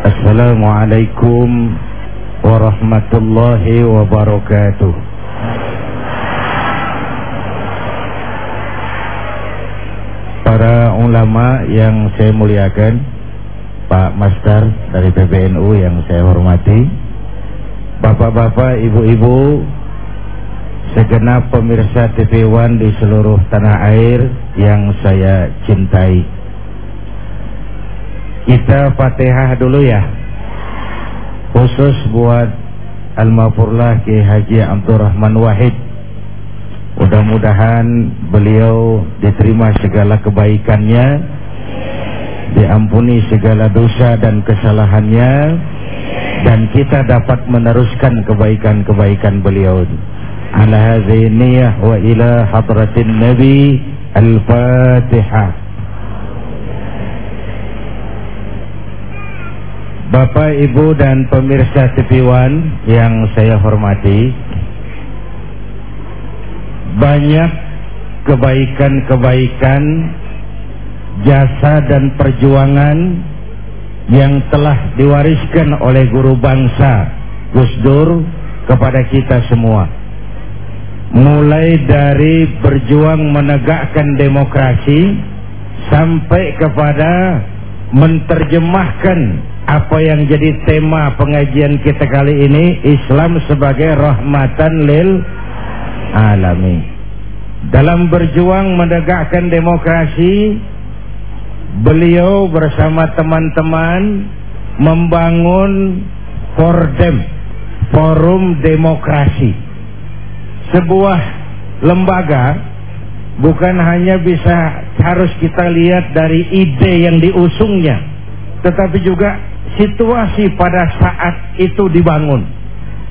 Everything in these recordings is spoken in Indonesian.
Assalamualaikum warahmatullahi wabarakatuh. Para ulama yang saya muliakan Pak Master dari PBNU yang saya hormati Bapak-bapak, ibu-ibu Segenap pemirsa TV One di seluruh tanah air yang saya cintai kita fatihah dulu ya. Khusus buat Al-Mafurlah Ki Haji Abdurrahman Wahid. Mudah-mudahan beliau diterima segala kebaikannya Diampuni segala dosa dan kesalahannya Dan kita dapat meneruskan kebaikan-kebaikan beliau. Ala haziniyah wa ila hadratin Nabi Al-Fatihah Bapak, Ibu dan pemirsa TV One yang saya hormati Banyak kebaikan-kebaikan Jasa dan perjuangan Yang telah diwariskan oleh guru bangsa Gus Dur kepada kita semua. Mulai dari berjuang menegakkan demokrasi Sampai kepada menerjemahkan apa yang jadi tema pengajian kita kali ini? Islam sebagai rahmatan lil alamin. Dalam berjuang menegakkan demokrasi beliau bersama teman-teman membangun Fordem Forum Demokrasi. Sebuah lembaga bukan hanya bisa harus kita lihat dari ide yang diusungnya tetapi juga situasi pada saat itu dibangun.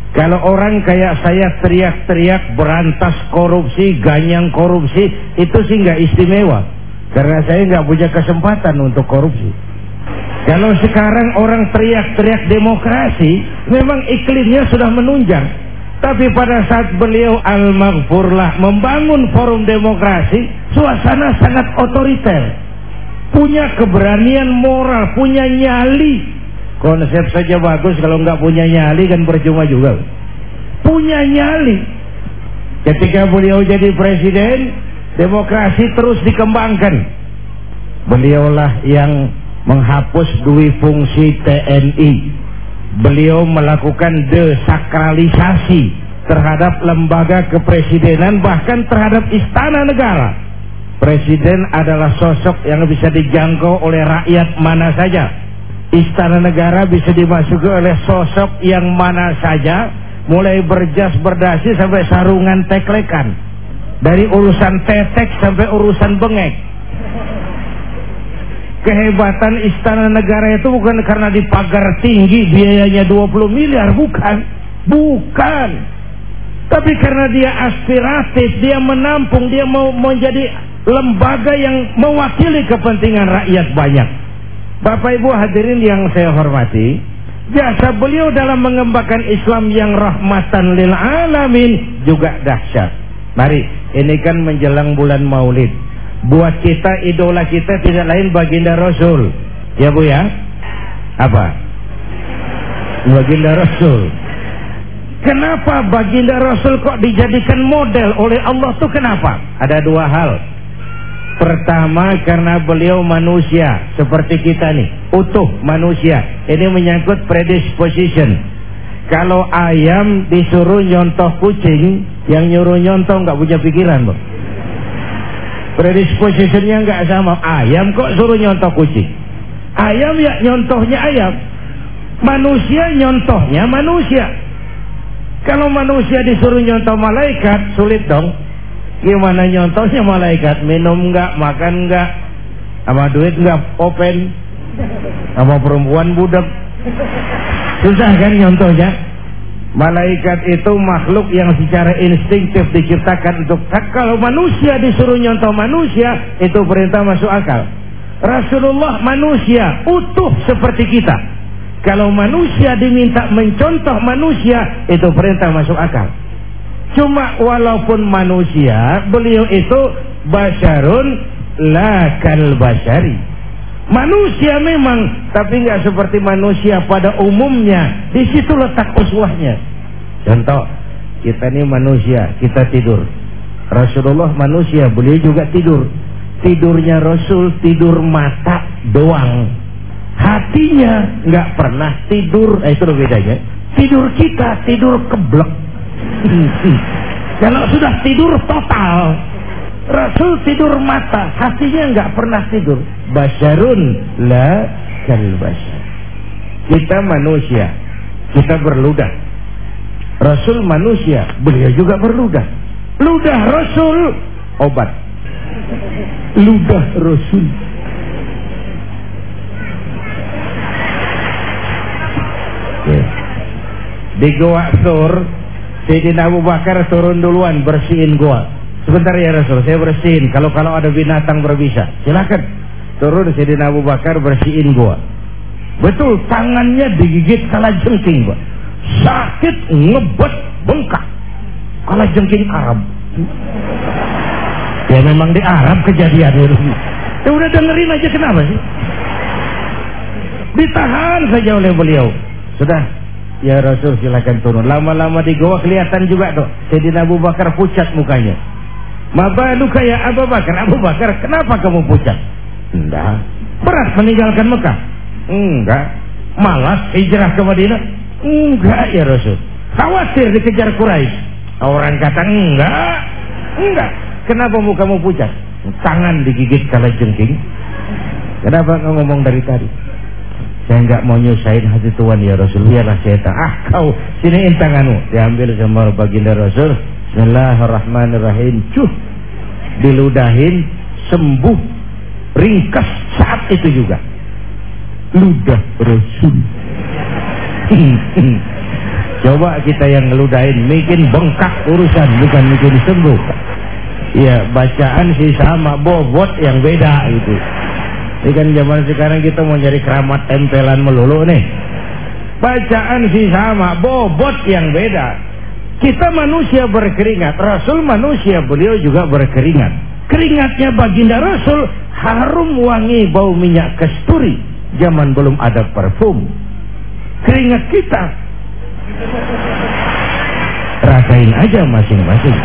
Kalau orang kayak saya teriak-teriak berantas korupsi, ganyang korupsi, itu sih nggak istimewa. Karena saya nggak punya kesempatan untuk korupsi. Kalau sekarang orang teriak-teriak demokrasi, memang iklimnya sudah menunjang. Tapi pada saat beliau al-maghfurlah membangun forum demokrasi, suasana sangat otoriter. Punya keberanian moral, punya nyali Konsep saja bagus kalau nggak punya nyali kan percuma juga. Punya nyali. Ketika beliau jadi presiden, demokrasi terus dikembangkan. Beliaulah yang menghapus dua fungsi TNI. Beliau melakukan desakralisasi terhadap lembaga kepresidenan bahkan terhadap istana negara. Presiden adalah sosok yang bisa dijangkau oleh rakyat mana saja. Istana negara bisa dimasuki oleh sosok yang mana saja Mulai berjas berdasi sampai sarungan teklekan Dari urusan tetek sampai urusan bengek. Kehebatan istana negara itu bukan karena dipagar tinggi biayanya 20 miliar Bukan. Bukan. Tapi karena dia aspiratif Dia menampung Dia mau menjadi lembaga yang mewakili kepentingan rakyat banyak Bapak Ibu hadirin yang saya hormati, jasa beliau dalam mengembangkan Islam yang rahmatan lil alamin juga dahsyat. Mari, ini kan menjelang bulan Maulid. Buat kita idola kita tidak lain baginda Rasul. Ya Bu ya? Apa? Baginda Rasul. Kenapa baginda Rasul kok dijadikan model oleh Allah tuh kenapa? Ada dua hal. Pertama karena beliau manusia seperti kita nih, utuh manusia. Ini menyangkut predisposition. Kalau ayam disuruh nyontoh kucing, yang nyuruh nyontoh nggak punya pikiran, bu. Predispositionnya nggak sama. Ayam kok suruh nyontoh kucing? Ayam ya nyontohnya ayam. Manusia nyontohnya manusia. Kalau manusia disuruh nyontoh malaikat, sulit dong. Gimana nyontohnya malaikat? Minum enggak, makan enggak, sama duit enggak open, sama perempuan budak. Susah kan nyontohnya? Malaikat itu makhluk yang secara instinktif diciptakan untuk kalau manusia disuruh nyontoh manusia itu perintah masuk akal. Rasulullah manusia utuh seperti kita. Kalau manusia diminta mencontoh manusia itu perintah masuk akal. Cuma walaupun manusia, beliau itu basyarun la kal basyari. Manusia memang, tapi nggak seperti manusia pada umumnya. Di situ letak uswahnya. Contoh, kita ini manusia, kita tidur. Rasulullah manusia, beliau juga tidur. Tidurnya Rasul tidur mata doang. Hatinya nggak pernah tidur. Eh, itu bedanya. Tidur kita tidur keblek. Kalau sudah tidur total, Rasul tidur mata, hatinya nggak pernah tidur. Basyarun la kal basyar. Kita manusia, kita berludah. Rasul manusia, beliau juga berludah. Ludah Rasul obat. Ludah Rasul. Di Goa Sur, Sayyidina Abu Bakar turun duluan bersihin goa. Sebentar ya Rasul, saya bersihin. Kalau kalau ada binatang berbisa, silakan turun Sayyidina Abu Bakar bersihin goa. Betul, tangannya digigit kala jengking, Pak. Sakit, ngebet, bengkak. Kala jengking Arab. Ya memang di Arab kejadian itu. Ya udah dengerin aja kenapa sih? Ditahan saja oleh beliau. Sudah, Ya Rasul silakan turun. Lama-lama di goa kelihatan juga tuh. Sayyidina Abu Bakar pucat mukanya. Mabaluka ya Abu Bakar. Abu Bakar, kenapa kamu pucat? Enggak. Berat meninggalkan Mekah? Enggak. Malas hijrah ke Madinah? Enggak ya Rasul. Khawatir dikejar Quraisy. Orang kata enggak. Enggak. Kenapa mukamu pucat? Tangan digigit kala jengking. Kenapa kau ngomong dari tadi? Saya enggak mau nyusahin hati Tuhan ya Rasul. Biarlah saya tahu. Ah kau siniin tanganmu. Diambil sama baginda Rasul. Bismillahirrahmanirrahim. Cuh. Diludahin. Sembuh. Ringkas saat itu juga. Ludah Rasul. Coba kita yang ngeludahin. Bikin bengkak urusan. Bukan bikin sembuh. Ya bacaan sih sama. Bobot yang beda gitu. Ini kan zaman sekarang kita mau nyari keramat tempelan melulu nih. Bacaan sih sama, bobot yang beda. Kita manusia berkeringat, Rasul manusia, beliau juga berkeringat. Keringatnya baginda Rasul harum wangi bau minyak kasturi. Zaman belum ada parfum. Keringat kita rasain aja masing-masing.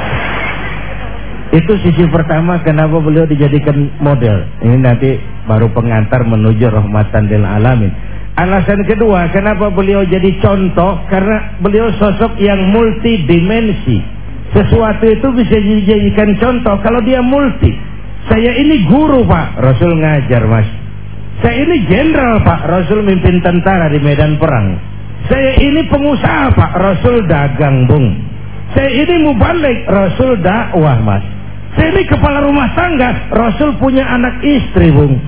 Itu sisi pertama kenapa beliau dijadikan model. Ini nanti baru pengantar menuju rahmatan lil alamin. Alasan kedua, kenapa beliau jadi contoh? Karena beliau sosok yang multidimensi. Sesuatu itu bisa dijadikan contoh kalau dia multi. Saya ini guru pak, Rasul ngajar mas. Saya ini jenderal pak, Rasul mimpin tentara di medan perang. Saya ini pengusaha pak, Rasul dagang bung. Saya ini mubalik, Rasul dakwah mas. Ini kepala rumah tangga, Rasul punya anak istri, Bung.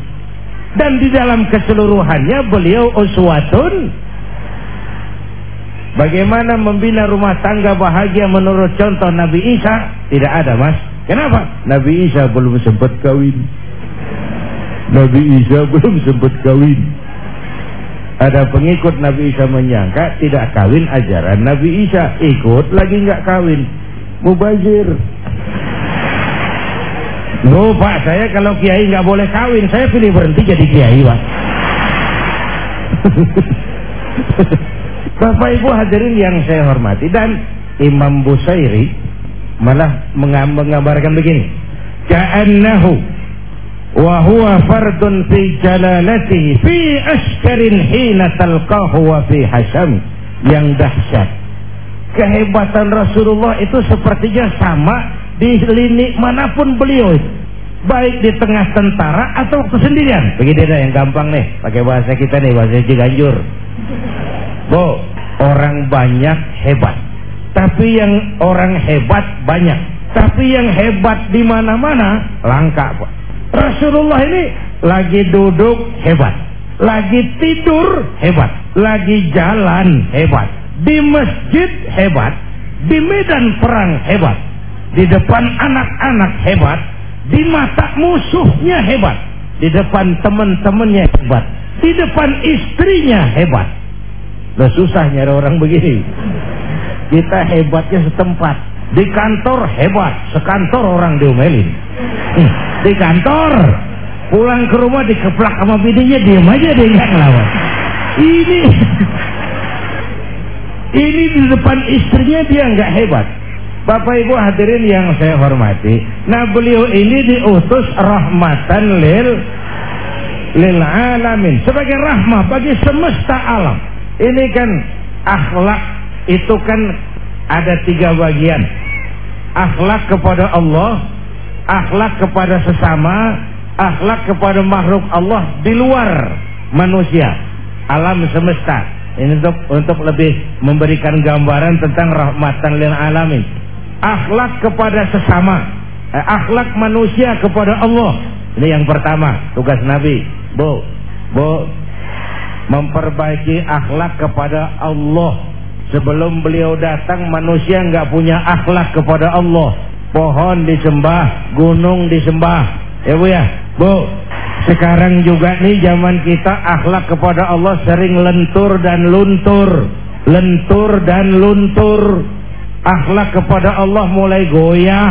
Dan di dalam keseluruhannya beliau uswatun. Bagaimana membina rumah tangga bahagia menurut contoh Nabi Isa? Tidak ada, Mas. Kenapa? Nabi Isa belum sempat kawin. Nabi Isa belum sempat kawin. Ada pengikut Nabi Isa menyangka tidak kawin ajaran Nabi Isa. Ikut lagi nggak kawin. Mubazir. Loh pak, saya kalau kiai nggak boleh kawin, saya pilih berhenti jadi kiai pak. Bapak Ibu hadirin yang saya hormati dan Imam Busairi malah menggambarkan begini. Ka'annahu wa huwa fardun fi jalalatihi fi askarin hina talqahu wa fi hasam yang dahsyat. Kehebatan Rasulullah itu sepertinya sama di lini mana pun beliau baik di tengah tentara atau waktu sendirian begini dah yang gampang nih pakai bahasa kita nih bahasa Ciganjur Bu orang banyak hebat. Tapi yang orang hebat banyak. Tapi yang hebat di mana-mana langka Pak. Rasulullah ini lagi duduk hebat. Lagi tidur hebat. Lagi jalan hebat. Di masjid hebat. Di medan perang hebat di depan anak-anak hebat, di mata musuhnya hebat, di depan teman-temannya hebat, di depan istrinya hebat. Loh susah nyari orang begini. Kita hebatnya setempat. Di kantor hebat, sekantor orang diomelin. Hmm, di kantor pulang ke rumah dikeplak sama bininya diam aja dia nggak ngelawan ini ini di depan istrinya dia nggak hebat Bapak Ibu hadirin yang saya hormati nah beliau ini diutus rahmatan lil lil alamin. Sebagai rahmah bagi semesta alam. Ini kan akhlak itu kan ada tiga bagian. Akhlak kepada Allah akhlak kepada sesama akhlak kepada makhluk Allah di luar manusia alam semesta. Ini untuk untuk lebih memberikan gambaran tentang rahmatan lil alamin akhlak kepada sesama. Eh, akhlak manusia kepada Allah. Ini yang pertama tugas Nabi. Bu Bu memperbaiki akhlak kepada Allah. Sebelum beliau datang manusia nggak punya akhlak kepada Allah. Pohon disembah gunung disembah. Ya Bu ya? Bu sekarang juga nih zaman kita akhlak kepada Allah sering lentur dan luntur. Lentur dan luntur akhlak kepada Allah mulai goyah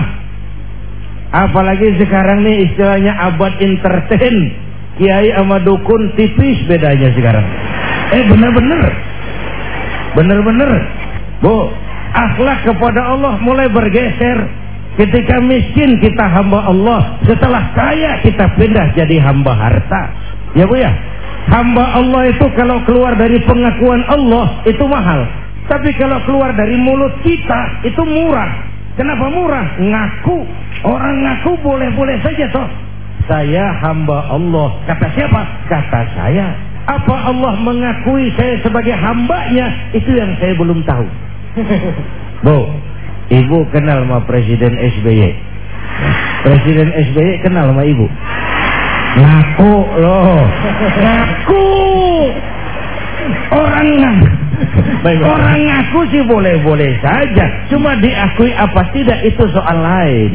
apalagi sekarang nih istilahnya abad entertain kiai sama dukun tipis bedanya sekarang eh bener-bener bener-bener bu akhlak kepada Allah mulai bergeser Ketika miskin kita hamba Allah, setelah kaya kita pindah jadi hamba harta. Ya Bu ya? Hamba Allah itu kalau keluar dari pengakuan Allah itu mahal. Tapi kalau keluar dari mulut kita itu murah. Kenapa murah? Ngaku. Orang ngaku boleh-boleh saja toh. Saya hamba Allah. Kata siapa? Kata saya. Apa Allah mengakui saya sebagai hambanya? Itu yang saya belum tahu. Bu, Ibu kenal sama Presiden SBY. Presiden SBY kenal sama ibu. Ngaku loh. Ngaku. Orang Orang ngaku sih boleh-boleh saja. Cuma diakui apa tidak itu soal lain.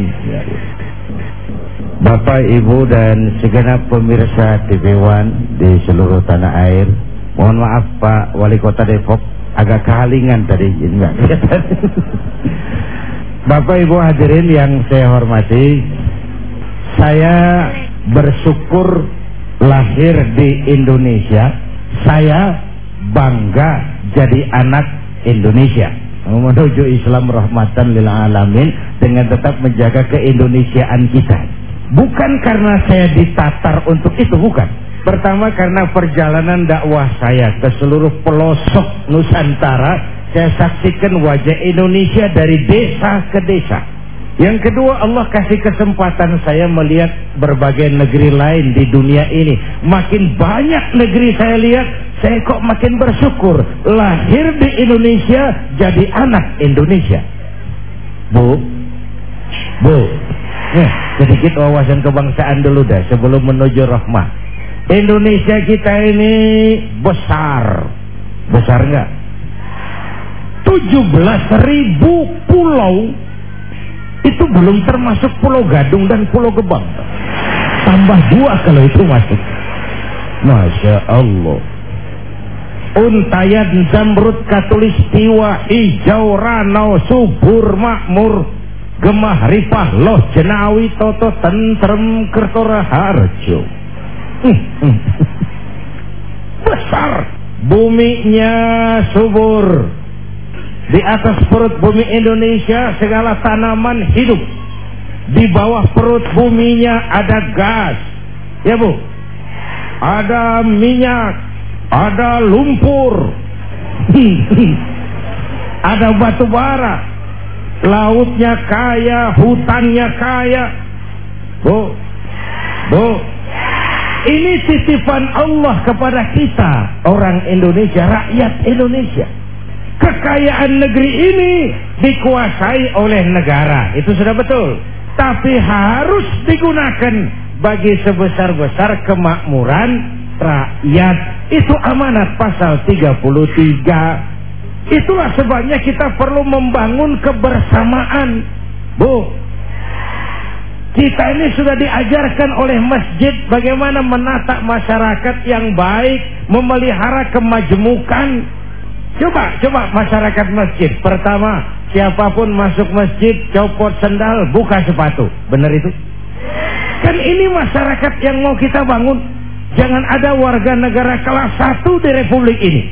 Bapak, Ibu dan segenap pemirsa TV One di seluruh tanah air. Mohon maaf Pak Wali Kota Depok agak kehalingan tadi enggak Bapak Ibu hadirin yang saya hormati, saya bersyukur lahir di Indonesia. Saya bangga jadi anak Indonesia. Menuju Islam rahmatan lil alamin dengan tetap menjaga keindonesiaan kita. Bukan karena saya ditatar untuk itu, bukan. Pertama karena perjalanan dakwah saya ke seluruh pelosok Nusantara saya saksikan wajah Indonesia dari desa ke desa. Yang kedua Allah kasih kesempatan saya melihat berbagai negeri lain di dunia ini. Makin banyak negeri saya lihat, saya kok makin bersyukur. Lahir di Indonesia, jadi anak Indonesia. Bu, Bu, ya, sedikit wawasan kebangsaan dulu dah sebelum menuju rahmah. Indonesia kita ini besar. Besar enggak? 17 ribu pulau itu belum termasuk pulau Gadung dan pulau Gebang. Tambah dua kalau itu masuk. Masya Allah. Untayan Zamrud Katulistiwa Hijau Ranau Subur Makmur Gemah Ripah Loh Jenawi Toto Tentrem Kertora Harjo. Hmm, hmm. Besar. Buminya subur di atas perut bumi Indonesia segala tanaman hidup. Di bawah perut buminya ada gas. Ya Bu. Ada minyak, ada lumpur. ada batu bara. Lautnya kaya, hutannya kaya. Bu. Bu. Ini titipan Allah kepada kita, orang Indonesia, rakyat Indonesia kekayaan negeri ini dikuasai oleh negara. Itu sudah betul. Tapi harus digunakan bagi sebesar-besar kemakmuran rakyat. Itu amanat pasal 33. Itulah sebabnya kita perlu membangun kebersamaan. Bu, kita ini sudah diajarkan oleh masjid bagaimana menata masyarakat yang baik, memelihara kemajemukan, Coba, coba masyarakat masjid. Pertama, siapa pun masuk masjid, copot sendal, buka sepatu. Benar itu? Kan ini masyarakat yang mau kita bangun. Jangan ada warga negara kelas satu di republik ini.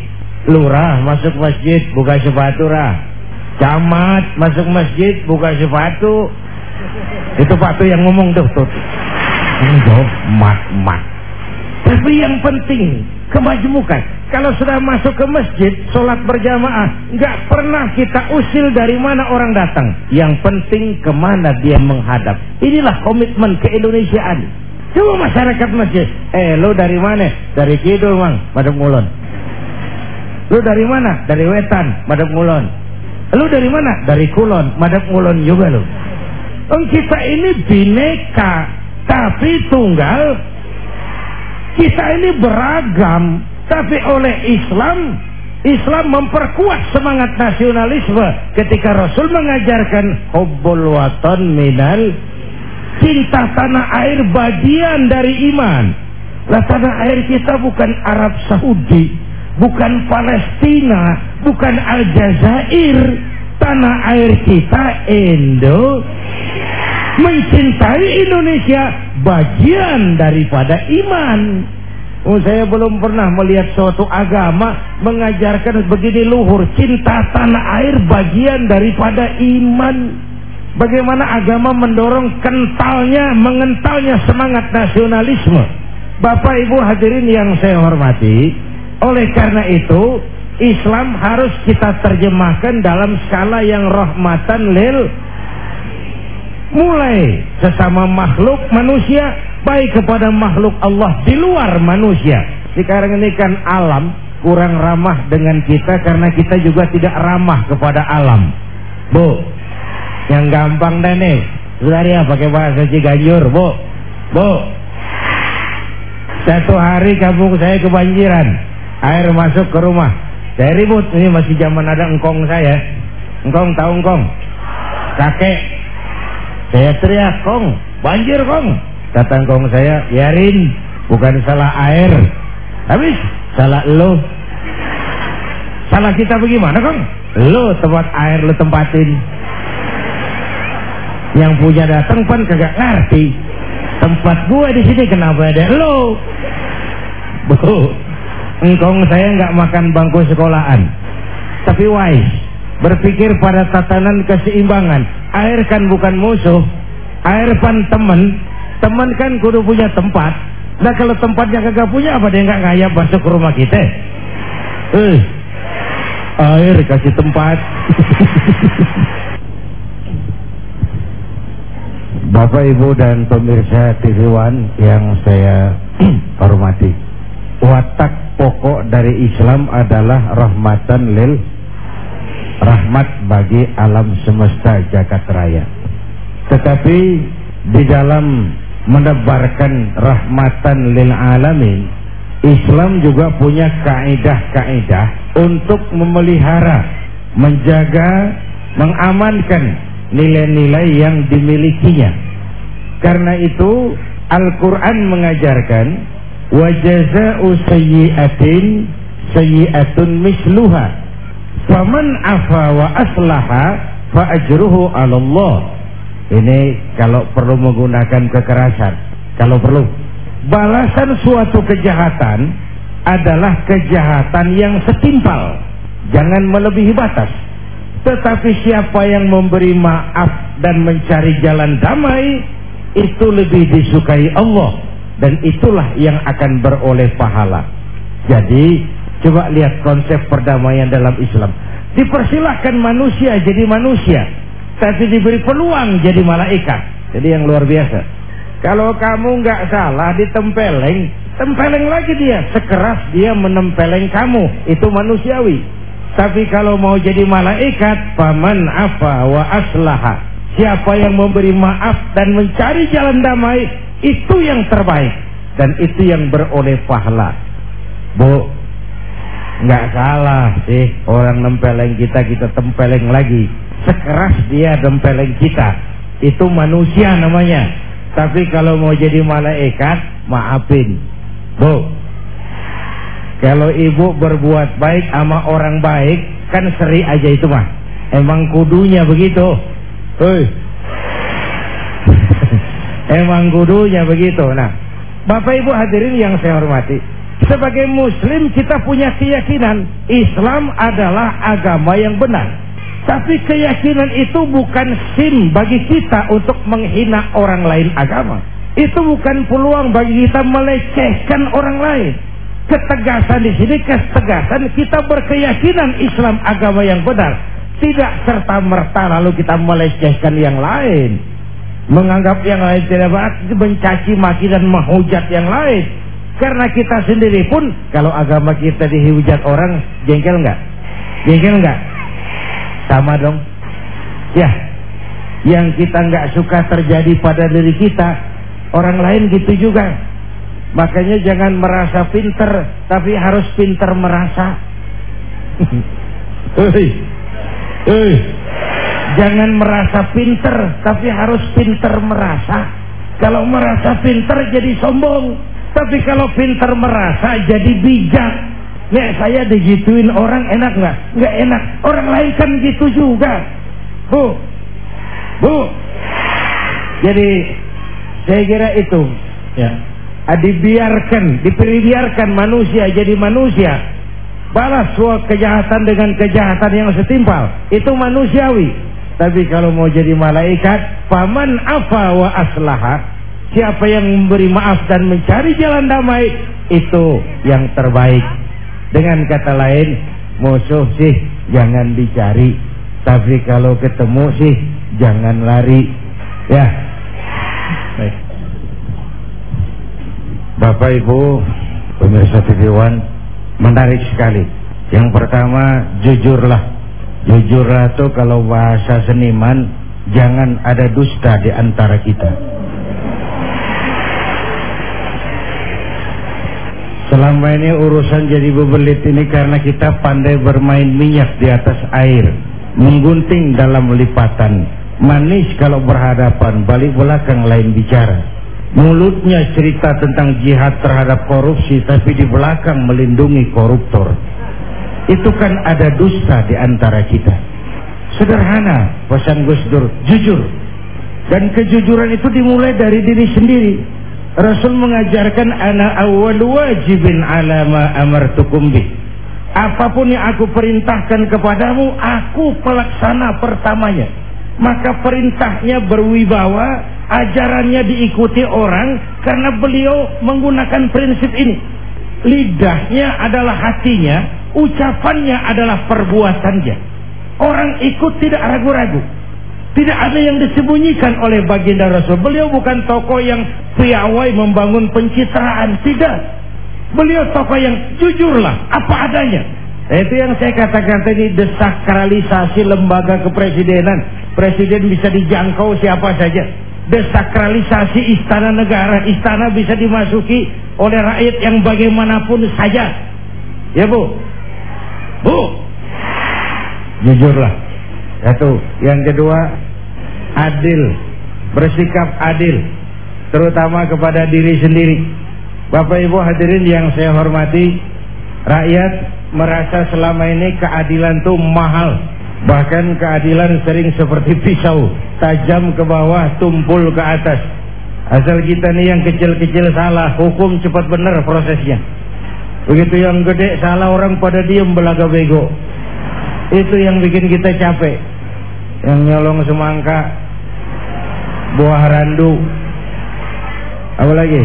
Lurah masuk masjid buka sepatu rah. Camat masuk masjid buka sepatu. Itu Pak tuh yang ngomong tuh tuh. Enggak, mat mat. Tapi yang penting kemajemukan. Kalau sudah masuk ke masjid, sholat berjamaah, nggak pernah kita usil dari mana orang datang. Yang penting ke mana dia menghadap. Inilah komitmen keindonesiaan. Coba masyarakat masjid, eh lo dari mana? Dari kidul mang, madem ngulon. Lo dari mana? Dari wetan, madem ngulon. Lo dari mana? Dari kulon, madem ngulon juga lo. Kita ini bineka, tapi tunggal kita ini beragam, tapi oleh Islam Islam memperkuat semangat nasionalisme ketika Rasul mengajarkan hubbul watan minal cinta tanah air bagian dari iman. Lah tanah air kita bukan Arab Saudi, bukan Palestina, bukan Aljazair. Tanah air kita Indo mencintai Indonesia bagian daripada iman. Oh, saya belum pernah melihat suatu agama mengajarkan begini luhur cinta tanah air bagian daripada iman. Bagaimana agama mendorong kentalnya, mengentalnya semangat nasionalisme. Bapak Ibu hadirin yang saya hormati, oleh karena itu Islam harus kita terjemahkan dalam skala yang rahmatan lil mulai sesama makhluk manusia baik kepada makhluk Allah di luar manusia. Sekarang ini kan alam kurang ramah dengan kita karena kita juga tidak ramah kepada alam. Bu yang gampang deh nih ya pakai bahasa Ciganjur bu? Bu satu hari kampung saya kebanjiran. Air masuk ke rumah. Saya ribut ini masih zaman ada engkong saya. Engkong tahu engkong? Kakek saya teriak, Kong, banjir Kong. Kata Kong saya, biarin, bukan salah air. Habis, salah lo. Salah kita bagaimana Kong? Lo tempat air lo tempatin. Yang punya datang pun kagak ngerti. Tempat gue di sini kenapa ada lo? Bu, engkong saya nggak makan bangku sekolahan. Tapi wise, berpikir pada tatanan keseimbangan. Air kan bukan musuh. Air pan teman teman kan kudu punya tempat. Nah kalau tempatnya kagak punya apa dia nggak ngayap masuk ke rumah kita? Eh air kasih tempat. Bapak Ibu dan pemirsa TV One yang saya hormati. Watak pokok dari Islam adalah rahmatan lil rahmat bagi alam semesta jagat raya. Tetapi di dalam menebarkan rahmatan lil alamin, Islam juga punya kaidah-kaidah untuk memelihara, menjaga, mengamankan nilai-nilai yang dimilikinya. Karena itu Al-Quran mengajarkan wajaza'u sayyi'atin sayyi'atun misluha Faman afa wa aslaha fa ajruhu Allah. Ini kalau perlu menggunakan kekerasan, kalau perlu. Balasan suatu kejahatan adalah kejahatan yang setimpal, jangan melebihi batas. Tetapi siapa yang memberi maaf dan mencari jalan damai, itu lebih disukai Allah dan itulah yang akan beroleh pahala. Jadi Coba lihat konsep perdamaian dalam Islam. Dipersilahkan manusia jadi manusia, tapi diberi peluang jadi malaikat. Jadi yang luar biasa. Kalau kamu nggak salah ditempeleng, tempeleng lagi dia. Sekeras dia menempeleng kamu, itu manusiawi. Tapi kalau mau jadi malaikat, paman apa wa aslaha. Siapa yang memberi maaf dan mencari jalan damai, itu yang terbaik dan itu yang beroleh pahala. Bu, nggak salah sih orang nempeleng kita kita tempeleng lagi. Sekeras dia tempeleng kita. Itu manusia namanya. Tapi kalau mau jadi malaikat maafin. Bu kalau ibu berbuat baik sama orang baik kan seri aja itu mah. Emang kudunya begitu. Hei. Emang gudunya begitu. Nah, Bapak Ibu hadirin yang saya hormati, sebagai muslim kita punya keyakinan Islam adalah agama yang benar. Tapi keyakinan itu bukan sim bagi kita untuk menghina orang lain agama. Itu bukan peluang bagi kita melecehkan orang lain. Ketegasan di sini ketegasan kita berkeyakinan Islam agama yang benar. Tidak serta merta lalu kita melecehkan yang lain. Menganggap yang lain tidak baik, mencaci maki dan menghujat yang lain. Karena kita sendiri pun kalau agama kita dihujat orang jengkel nggak? Jengkel nggak? Sama dong. Ya. Yang kita nggak suka terjadi pada diri kita, orang lain gitu juga. Makanya jangan merasa pinter, tapi harus pinter merasa. Hei. Hei. Jangan merasa pinter, tapi harus pinter merasa. Kalau merasa pinter jadi sombong, tapi kalau pinter merasa jadi bijak. Nek saya digituin orang enak nggak? Nggak enak. Orang lain kan gitu juga. Bu, bu. Jadi saya kira itu. Ya. Dibiarkan, diperbiarkan manusia jadi manusia. Balas suatu kejahatan dengan kejahatan yang setimpal. Itu manusiawi. Tapi kalau mau jadi malaikat, paman apa wa aslaha. Siapa yang memberi maaf dan mencari jalan damai, itu yang terbaik. Dengan kata lain, musuh sih jangan dicari. Tapi kalau ketemu sih jangan lari. Ya. Baik. Bapak Ibu, pemirsa TV One, menarik sekali. Yang pertama, jujurlah. Jujurlah itu kalau bahasa seniman, jangan ada dusta di antara kita. Selama ini urusan jadi bebelit ini karena kita pandai bermain minyak di atas air. Menggunting dalam lipatan. Manis kalau berhadapan, balik belakang lain bicara. Mulutnya cerita tentang jihad terhadap korupsi, tapi di belakang melindungi koruptor. Itu kan ada dusta di antara kita. Sederhana pesan Gus Dur, jujur. Dan kejujuran itu dimulai dari diri sendiri. Rasul mengajarkan ana awwal wajibin ala ma amartukum bih. Apa pun yang aku perintahkan kepadamu, aku pelaksana pertamanya. Maka perintahnya berwibawa, ajarannya diikuti orang karena beliau menggunakan prinsip ini. Lidahnya adalah hatinya, ucapannya adalah perbuatannya. Orang ikut tidak ragu-ragu. Tidak ada yang disembunyikan oleh baginda Rasul. Beliau bukan tokoh yang piawai membangun pencitraan. Tidak. Beliau tokoh yang jujurlah. Apa adanya. Itu yang saya katakan tadi. Desakralisasi lembaga kepresidenan. Presiden bisa dijangkau siapa saja. Desakralisasi istana negara. Istana bisa dimasuki oleh rakyat yang bagaimanapun saja. Ya bu. Bu. Jujurlah. Satu. Yang kedua adil, bersikap adil, terutama kepada diri sendiri. Bapak Ibu hadirin yang saya hormati, rakyat merasa selama ini keadilan itu mahal. Bahkan keadilan sering seperti pisau, tajam ke bawah, tumpul ke atas. Asal kita nih yang kecil-kecil salah, hukum cepat benar prosesnya. Begitu yang gede salah orang pada diem belaga bego. Itu yang bikin kita capek. Yang nyolong semangka, buah randu. Apa lagi?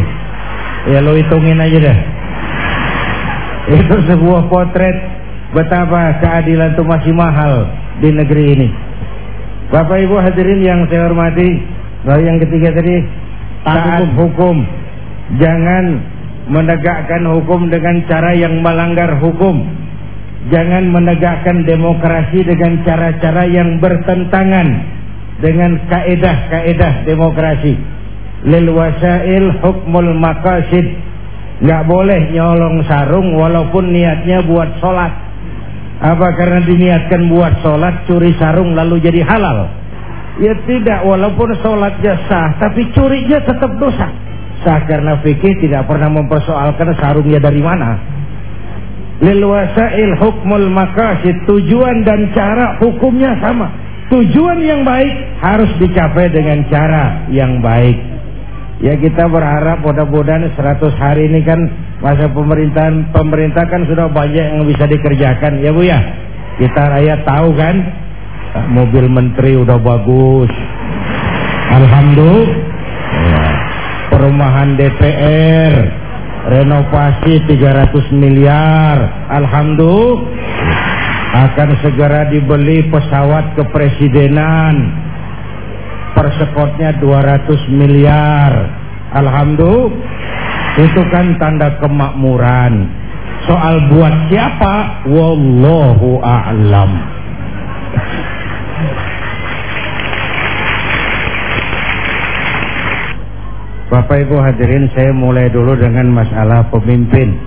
Ya lo hitungin aja dah. Itu sebuah potret betapa keadilan itu masih mahal di negeri ini. Bapak Ibu hadirin yang saya hormati lalu yang ketiga tadi taat hukum. Jangan menegakkan hukum dengan cara yang melanggar hukum jangan menegakkan demokrasi dengan cara-cara yang bertentangan dengan kaedah-kaedah demokrasi. Lil wasail hukmul maqasid. Enggak boleh nyolong sarung walaupun niatnya buat sholat. Apa karena diniatkan buat sholat curi sarung lalu jadi halal? Ya tidak, walaupun sholatnya sah, tapi curinya tetap dosa. Sah karena fikih tidak pernah mempersoalkan sarungnya dari mana. Lil wasail hukmul maqasid, tujuan dan cara hukumnya sama Tujuan yang baik harus dicapai dengan cara yang baik. Ya kita berharap mudah-mudahan 100 hari ini kan masa pemerintahan pemerintah kan sudah banyak yang bisa dikerjakan ya Bu ya. Kita rakyat tahu kan mobil menteri udah bagus. Alhamdulillah. Ya. Perumahan DPR renovasi 300 miliar. Alhamdulillah. Akan segera dibeli pesawat kepresidenan. Persekotnya 200 miliar. Alhamdulillah. Itu kan tanda kemakmuran. Soal buat siapa? Wallahu a'lam Bapak Ibu hadirin saya mulai dulu dengan masalah pemimpin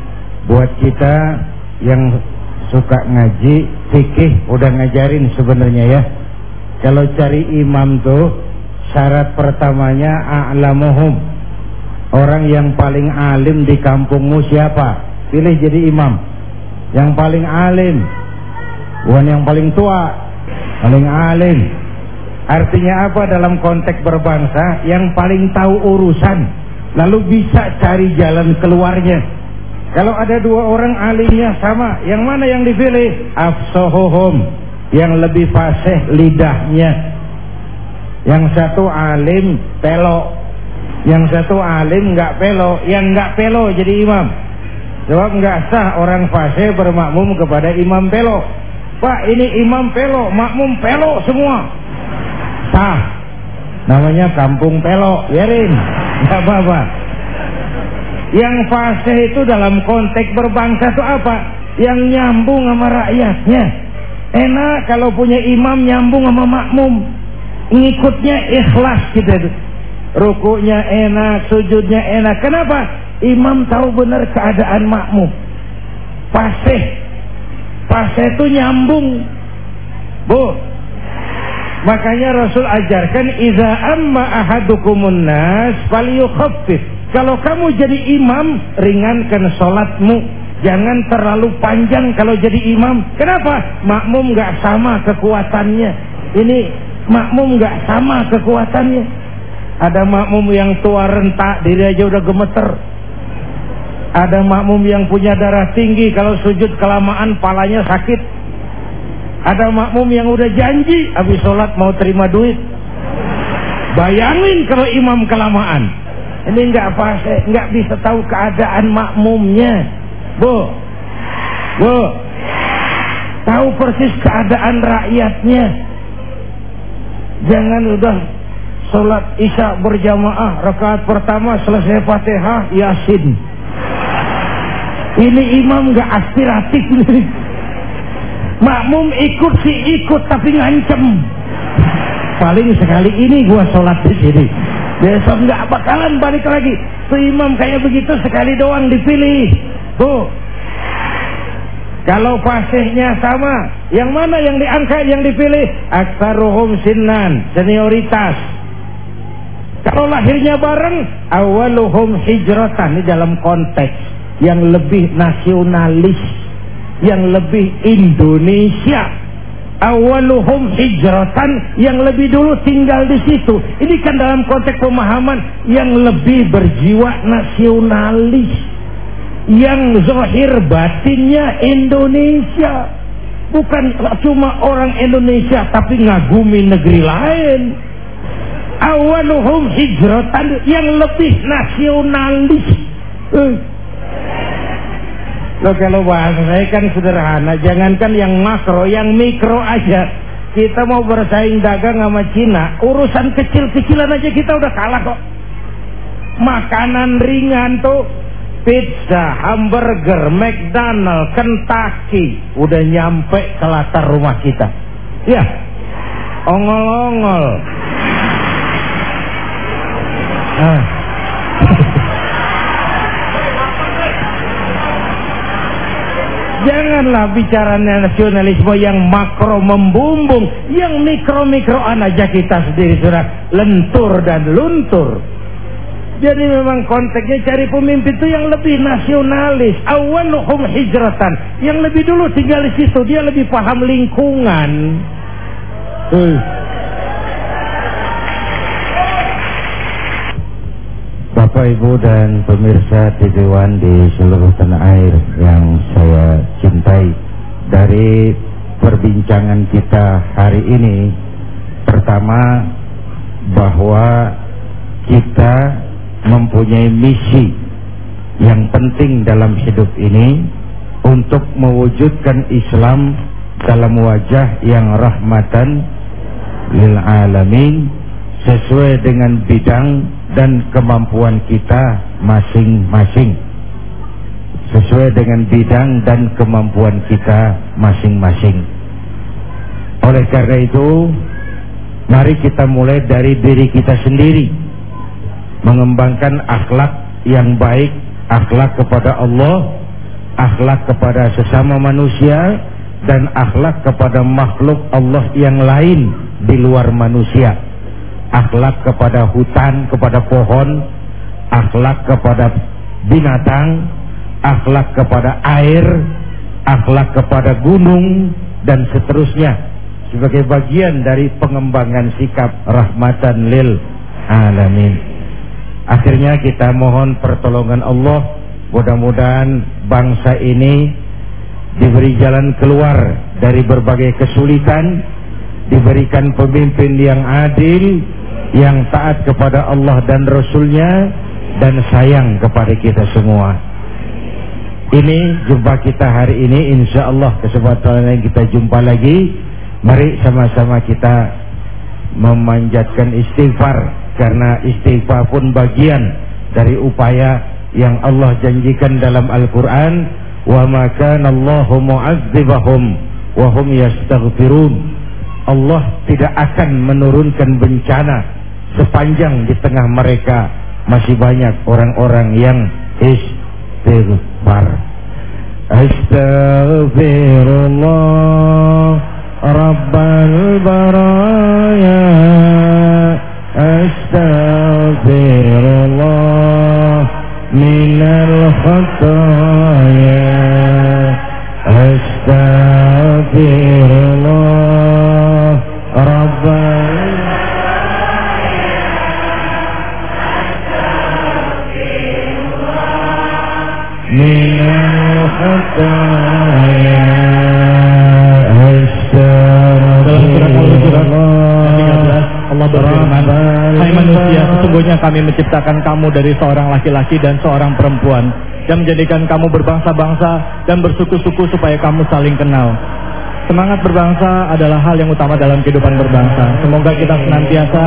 buat kita yang suka ngaji fikih udah ngajarin sebenarnya ya kalau cari imam tuh Syarat pertamanya a'lamuhum. Orang yang paling alim di kampungmu siapa? Pilih jadi imam. Yang paling alim. Bukan yang paling tua. Paling alim. Artinya apa dalam konteks berbangsa? Yang paling tahu urusan. Lalu bisa cari jalan keluarnya. Kalau ada dua orang alimnya sama, yang mana yang dipilih? Afsohohum, yang lebih fasih lidahnya, yang satu alim pelo yang satu alim nggak pelo yang nggak pelo jadi imam sebab nggak sah orang fase bermakmum kepada imam pelo pak ini imam pelo makmum pelo semua sah namanya kampung pelo biarin nggak apa-apa. Yang fase itu dalam konteks berbangsa itu apa? Yang nyambung sama rakyatnya. Enak kalau punya imam nyambung sama makmum. Ngikutnya ikhlas kita itu rukunya enak sujudnya enak. Kenapa? Imam tahu benar keadaan makmum. Paseh paseh itu nyambung. Bu makanya Rasul ajarkan iza amma ahadukumun nas falyukhaffif. Kalau kamu jadi imam ringankan sholatmu. Jangan terlalu panjang kalau jadi imam. Kenapa? Makmum gak sama kekuatannya. Ini makmum nggak sama kekuatannya. Ada makmum yang tua rentak diri aja udah gemeter. Ada makmum yang punya darah tinggi kalau sujud kelamaan palanya sakit ada makmum yang udah janji habis sholat mau terima duit. Bayangin kalau imam kelamaan. Ini nggak pas nggak bisa tahu keadaan makmumnya. Bu. Bu. Tahu persis keadaan rakyatnya. Jangan udah sholat isya berjamaah rakaat pertama selesai fatihah yasin. Ini imam gak aspiratif nih. Makmum ikut si ikut tapi ngancem. Paling sekali ini gua sholat di sini. Besok nggak bakalan balik lagi. Tuh imam kayak begitu sekali doang dipilih. Tuh kalau fasihnya sama, yang mana yang diangkat, yang dipilih? Aksaruhum sinan, senioritas. Kalau lahirnya bareng, awaluhum hijratan. Ini dalam konteks yang lebih nasionalis, yang lebih Indonesia. Awaluhum hijratan yang lebih dulu tinggal di situ. Ini kan dalam konteks pemahaman yang lebih berjiwa nasionalis yang zahir batinnya Indonesia bukan cuma orang Indonesia tapi ngagumi negeri lain awaluhum hijratan yang lebih nasionalis eh. Loh kalau bahasa saya kan sederhana jangankan yang makro yang mikro aja kita mau bersaing dagang sama Cina urusan kecil-kecilan aja kita udah kalah kok makanan ringan tuh pizza, hamburger, McDonald, Kentucky udah nyampe ke latar rumah kita. Ya, ongol-ongol. Ah. Janganlah bicara nasionalisme yang makro membumbung, yang mikro-mikroan aja kita sendiri sudah lentur dan luntur. Jadi memang konteksnya cari pemimpin itu yang lebih nasionalis. Awaluhum hijratan. Yang lebih dulu tinggal di situ. Dia lebih paham lingkungan. Bapak Ibu dan pemirsa TV One di seluruh tanah air yang saya cintai. Dari perbincangan kita hari ini Pertama bahwa kita mempunyai misi yang penting dalam hidup ini Untuk mewujudkan Islam dalam wajah yang rahmatan lil alamin sesuai dengan bidang dan kemampuan kita masing-masing. Sesuai dengan bidang dan kemampuan kita masing-masing. Oleh karena itu mari kita mulai dari diri kita sendiri. Mengembangkan akhlak yang baik akhlak kepada Allah akhlak kepada sesama manusia dan akhlak kepada makhluk Allah yang lain di luar manusia akhlak kepada hutan, kepada pohon, akhlak kepada binatang, akhlak kepada air, akhlak kepada gunung dan seterusnya sebagai bagian dari pengembangan sikap rahmatan lil alamin. Akhirnya kita mohon pertolongan Allah, mudah-mudahan bangsa ini diberi jalan keluar dari berbagai kesulitan, diberikan pemimpin yang adil, yang taat kepada Allah dan Rasulnya dan sayang kepada kita semua. Ini jumpa kita hari ini insya Allah kesempatan yang kita jumpa lagi. Mari sama-sama kita memanjatkan istighfar karena istighfar pun bagian dari upaya yang Allah janjikan dalam Al-Quran. Wa maka Allahu mu'adzibahum wa hum yastaghfirun. Allah tidak akan menurunkan bencana sepanjang di tengah mereka. Masih banyak orang-orang yang istighfar. Astaghfirullah Rabbal baraya. Astaghfirullah minal khataya. Astaghfirullah Rabbal من الخطايا Allah berfirman Hai manusia sesungguhnya kami menciptakan kamu dari seorang laki-laki dan seorang perempuan Dan menjadikan kamu berbangsa-bangsa Dan bersuku-suku supaya kamu saling kenal Semangat berbangsa adalah hal yang utama dalam kehidupan berbangsa. Semoga kita senantiasa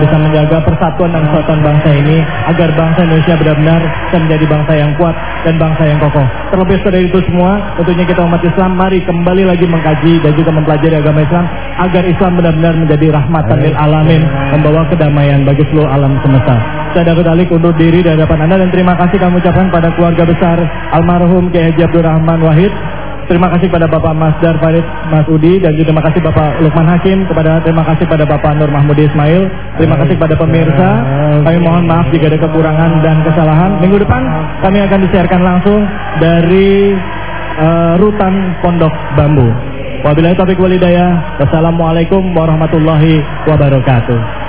bisa menjaga persatuan dan kesatuan bangsa ini agar bangsa Indonesia benar-benar menjadi bangsa yang kuat dan bangsa yang kokoh. Terlebih dari itu semua, tentunya kita umat Islam mari kembali lagi mengkaji dan juga mempelajari agama Islam agar Islam benar-benar menjadi rahmatan lil alamin, membawa kedamaian bagi seluruh alam semesta. Saya dapat alik undur diri dari hadapan Anda dan terima kasih kami ucapkan pada keluarga besar almarhum Kiai Haji Rahman Wahid Terima kasih kepada Bapak Mas Dar Farid Mas Udi dan juga terima kasih Bapak Lukman Hakim kepada terima kasih pada Bapak Nur Mahmud Ismail. Terima kasih kepada pemirsa. Kami mohon maaf jika ada kekurangan dan kesalahan. Minggu depan kami akan disiarkan langsung dari uh, rutan Pondok Bambu. Wabillahi taufiq walhidayah. Wassalamualaikum warahmatullahi wabarakatuh.